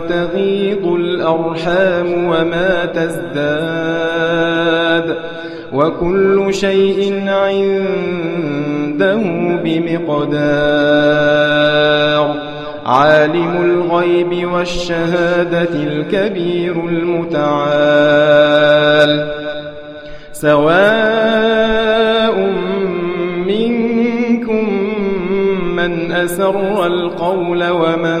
وما تغيض الأرحام وما تزداد وكل شيء عنده بمقدار عالم الغيب والشهادة الكبير المتعال سواء منكم من أسر القول ومن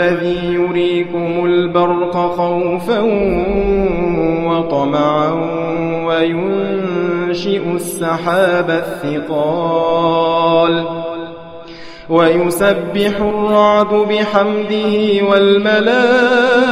البرق خوفا وطمعا وينشئ السحاب الثقال ويسبح الرعد بحمده والملائكة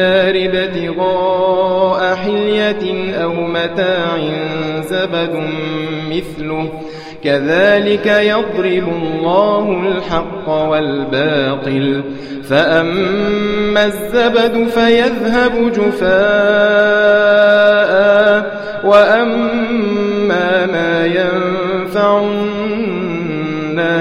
ابتغاء حلية أو متاع زبد مثله. كذلك يضرب الله الحق والباطل. فأما الزبد فيذهب جفاء. وأما ما ينفع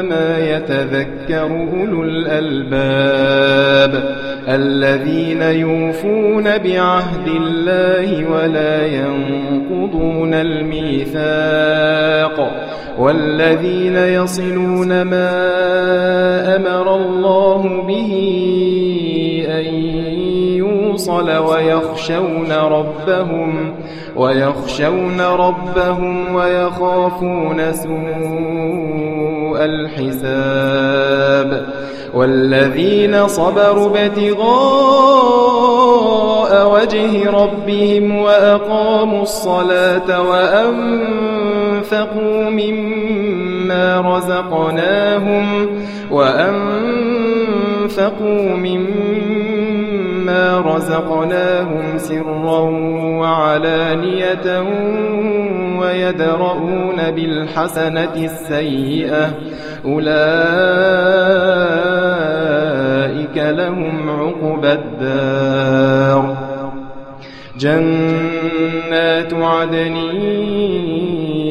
إنما يتذكر أولو الألباب الذين يوفون بعهد الله ولا ينقضون الميثاق والذين يصلون ما أمر الله به أن يوصل ويخشون ربهم ويخشون ربهم ويخافون سوء الحساب. والذين صبروا ابتغاء وجه ربهم وأقاموا الصلاة وأنفقوا مما رزقناهم وأنفقوا مما رزقناهم سرا وعلانية ويدرؤون بالحسنة السيئة أولئك لهم عقبى الدار. جنات عدن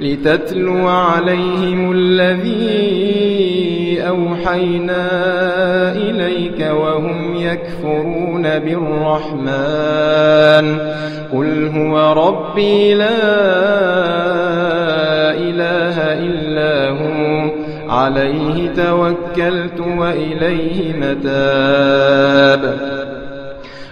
لتتلو عليهم الذي أوحينا إليك وهم يكفرون بالرحمن. قل هو ربي لا إله إلا هو. عليه توكلت وإليه متاب.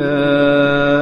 الكتاب